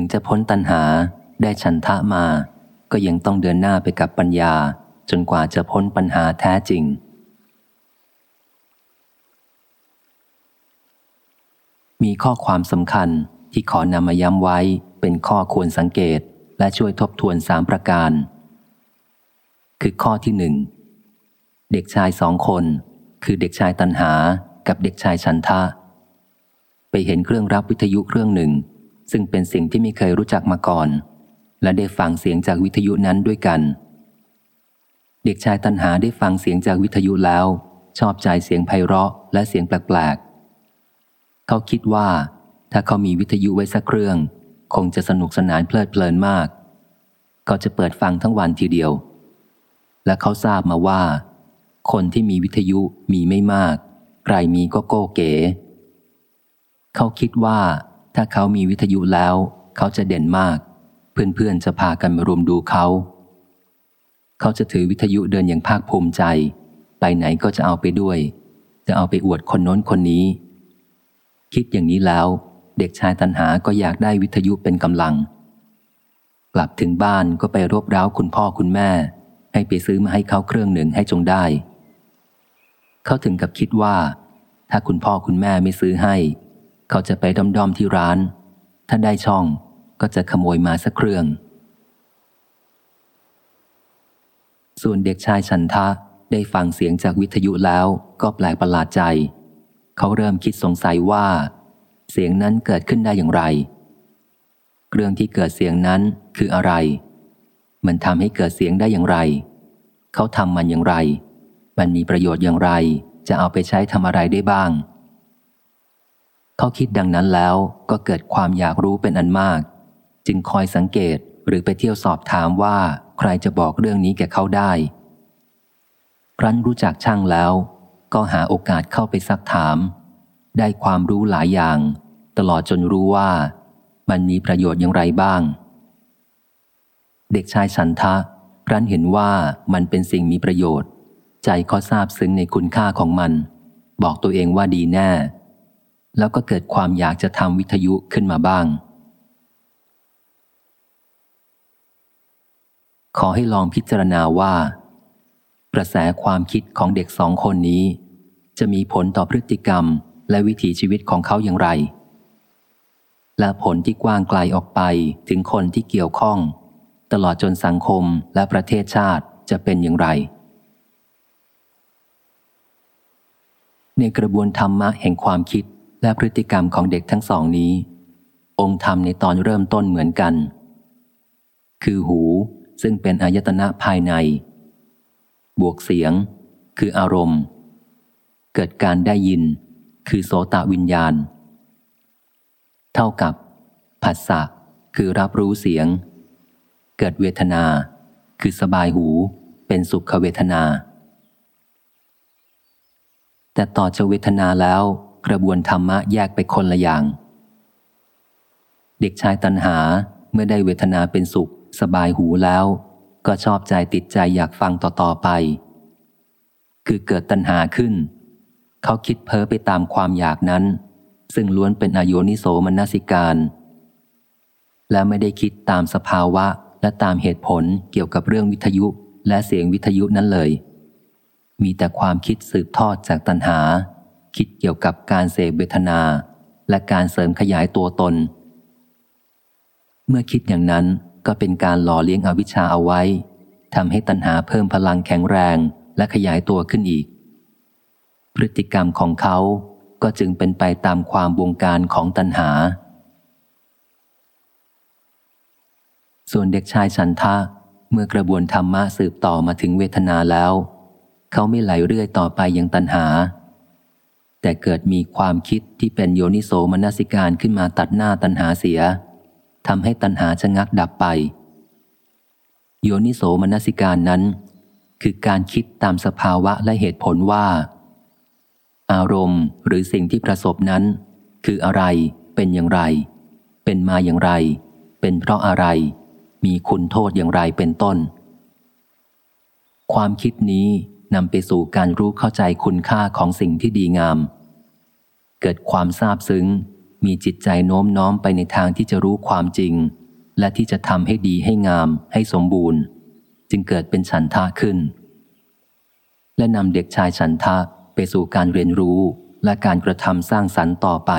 ถึงจะพ้นตัณหาได้ฉันทะมา ก็ยังต้องเดินหน้าไปกับปัญญา จนกว่าจะพ้นปัญหาแท้จริง มีข้อความสำคัญที่ขอนำมาย้ำไว้เป็นข้อควรสังเกตและช่วยทบทวนสามประการ คือข้อที่หนึ่งเด็กชายสองคน คือเด็กชายตันหากับเด็กชายชันทะ ไปเห็นเครื่องรับวิทยุเครื่องหนึ่ง ซึ่งเป็นสิ่งที่ไม่เคยรู้จักมาก่อน และได้ฟังเสียงจากวิทยุนั้นด้วยกัน เด็กชายตันหาได้ฟังเสียงจากวิทยุแล้ว ชอบใจเสียงไพเราะและเสียงแปลกๆ เขาคิดว่า ถ้าเขามีวิทยุไว้สักเครื่อง คงจะสนุกสนานเพลิดเพลินมากเขาจะเปิดฟังทั้งวันทีเดียว และเขาทราบมาว่า คนที่มีวิทยุมีไม่มาก ใครมีก็โก้เก๋เขาคิดว่า ถ้าเขามีวิทยุแล้ว เขาจะเด่นมาก เพื่อนๆจะพากันมารวมดูเขา เขาจะถือวิทยุเดินอย่างภาคภูมิใจ ไปไหนก็จะเอาไปด้วย จะเอาไปอวดคนโน้นคนนี้ คิดอย่างนี้แล้ว เด็กชายตันหาก็อยากได้วิทยุเป็นกำลัง กลับถึงบ้านก็ไปรบเร้าคุณพ่อคุณแม่ ให้ไปซื้อมาให้เขาเครื่องหนึ่งให้จงได้ เขาถึงกับคิดว่า ถ้าคุณพ่อคุณแม่ไม่ซื้อให้ เขาจะไปด้อมๆที่ร้าน ถ้าได้ช่องก็จะขโมยมาสักเครื่อง ส่วนเด็กชายชันทะได้ฟังเสียงจากวิทยุแล้วก็แปลกประหลาดใจ เขาเริ่มคิดสงสัยว่า เสียงนั้นเกิดขึ้นได้อย่างไร เครื่องที่เกิดเสียงนั้นคืออะไร มันทำให้เกิดเสียงได้อย่างไร เขาทำมันอย่างไร มันมีประโยชน์อย่างไร จะเอาไปใช้ทำอะไรได้บ้าง เขาคิดดังนั้นแล้วก็เกิดความอยากรู้เป็นอันมาก จึงคอยสังเกตหรือไปเที่ยวสอบถามว่าใครจะบอกเรื่องนี้แก่เขาได้ ครั้นรู้จักช่างแล้ว ก็หาโอกาสเข้าไปซักถาม ได้ความรู้หลายอย่าง ตลอดจนรู้ว่ามันมีประโยชน์อย่างไรบ้าง เด็กชายฉันทะครั้นเห็นว่ามันเป็นสิ่งมีประโยชน์ ใจก็ทราบซึ้งในคุณค่าของมัน บอกตัวเองว่าดีแน่ แล้วก็เกิดความอยากจะทำวิทยุขึ้นมาบ้าง ขอให้ลองพิจารณาว่า กระแสความคิดของเด็กสองคนนี้ จะมีผลต่อพฤติกรรมและวิถีชีวิตของเขาอย่างไร และผลที่กว้างไกลออกไปถึงคนที่เกี่ยวข้อง ตลอดจนสังคมและประเทศชาติจะเป็นอย่างไร ในกระบวนธรรมะแห่งความคิด และพฤติกรรมของเด็กทั้งสองนี้ องค์ธรรมในตอนเริ่มต้นเหมือนกัน คือหูซึ่งเป็นอายตนะภายใน บวกเสียง คืออารมณ์ เกิดการได้ยิน คือโสตวิญญาณ เท่ากับผัสสะคือรับรู้เสียง เกิดเวทนา คือสบายหู เป็นสุขเวทนา แต่ต่อจากเวทนาแล้ว กระบวนธรรมะแยกไปคนละอย่าง เด็กชายตันหาเมื่อได้เวทนาเป็นสุข สบายหูแล้ว ก็ชอบใจติดใจอยากฟังต่อๆไป คือเกิดตัณหาขึ้น เขาคิดเพ้อไปตามความอยากนั้น ซึ่งล้วนเป็นอโยนิโสมนสิการ และไม่ได้คิดตามสภาวะและตามเหตุผลเกี่ยวกับเรื่องวิทยุและเสียงวิทยุนั้นเลย มีแต่ความคิดสืบทอดจากตัณหา คิดเกี่ยวกับการเสพเวทนา และการเสริมขยายตัวตน เมื่อคิดอย่างนั้นก็เป็นการหล่อเลี้ยงอวิชชาเอาไว้ทำให้ตัณหาเพิ่มพลังแข็งแรงและขยายตัวขึ้นอีก พฤติกรรมของเขาก็จึงเป็นไปตามความวงการของตัณหา ส่วนเด็กชายฉันทะเมื่อกระบวนธรรมะสืบต่อมาถึงเวทนาแล้ว เขาไม่ไหลเรื่อยต่อไปยังตัณหา แต่เกิดมีความคิดที่เป็นโยนิโสมนสิการขึ้นมาตัดหน้าตัณหาเสียทำให้ตัณหาชะงักดับไป โยนิโสมนสิการนั้น คือการคิดตามสภาวะและเหตุผลว่า อารมณ์หรือสิ่งที่ประสบนั้น คืออะไร เป็นอย่างไร เป็นมาอย่างไร เป็นเพราะอะไร มีคุณโทษอย่างไรเป็นต้น ความคิดนี้ นำไปสู่การรู้เข้าใจคุณค่าของสิ่งที่ดีงาม เกิดความซาบซึ้ง มีจิตใจโน้มน้อมไปในทางที่จะรู้ความจริง และที่จะทำให้ดีให้งาม ให้สมบูรณ์ จึงเกิดเป็นฉันทะขึ้น และนำเด็กชายฉันทะไปสู่การเรียนรู้และการกระทำสร้างสรรค์ต่อไป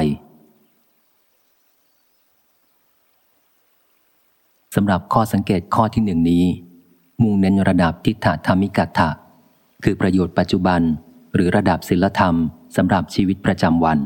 สำหรับข้อสังเกตข้อที่หนึ่งนี้ มุ่งเน้นระดับทิฏฐธรรมิกัตถะ คือประโยชน์ปัจจุบัน หรือระดับศิลธรรมสำหรับชีวิตประจำวัน